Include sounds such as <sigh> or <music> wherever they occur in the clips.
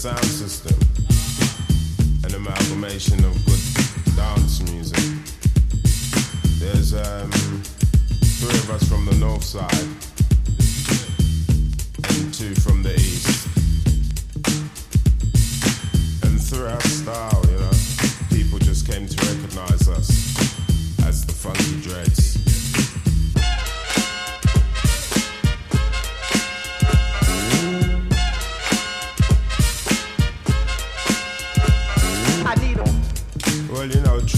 sound system, an amalgamation of good dance music. There's um, three of us from the north side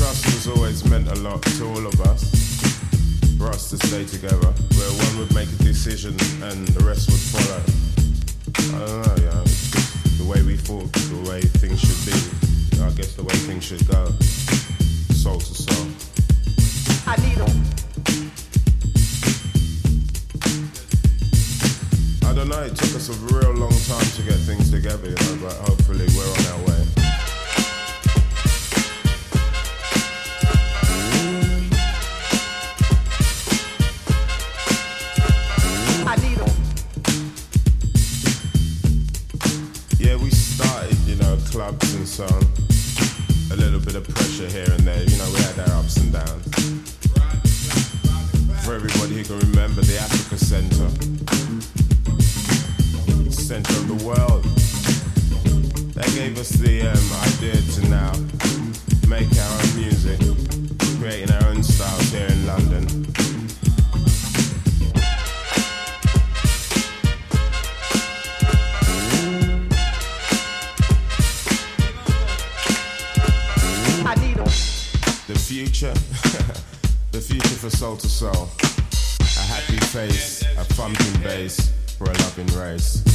trust has always meant a lot to all of us. For us to stay together, where one would make a decision and the rest would follow. I don't know, you know, the way we thought, the way things should be. I guess the way things should go. Soul II Soul. I need 'em. I don't know, it took us a real long time to get things together, you know, but hopefully we're on Yeah, we started, you know, clubs and so on. A little bit of pressure here and there, you know, we had our ups and downs. For everybody who can remember the Africa Center, center of the world. That gave us the um, idea to now make our The future, <laughs> the future for Soul II Soul. A happy face, a thumping bass for a loving race.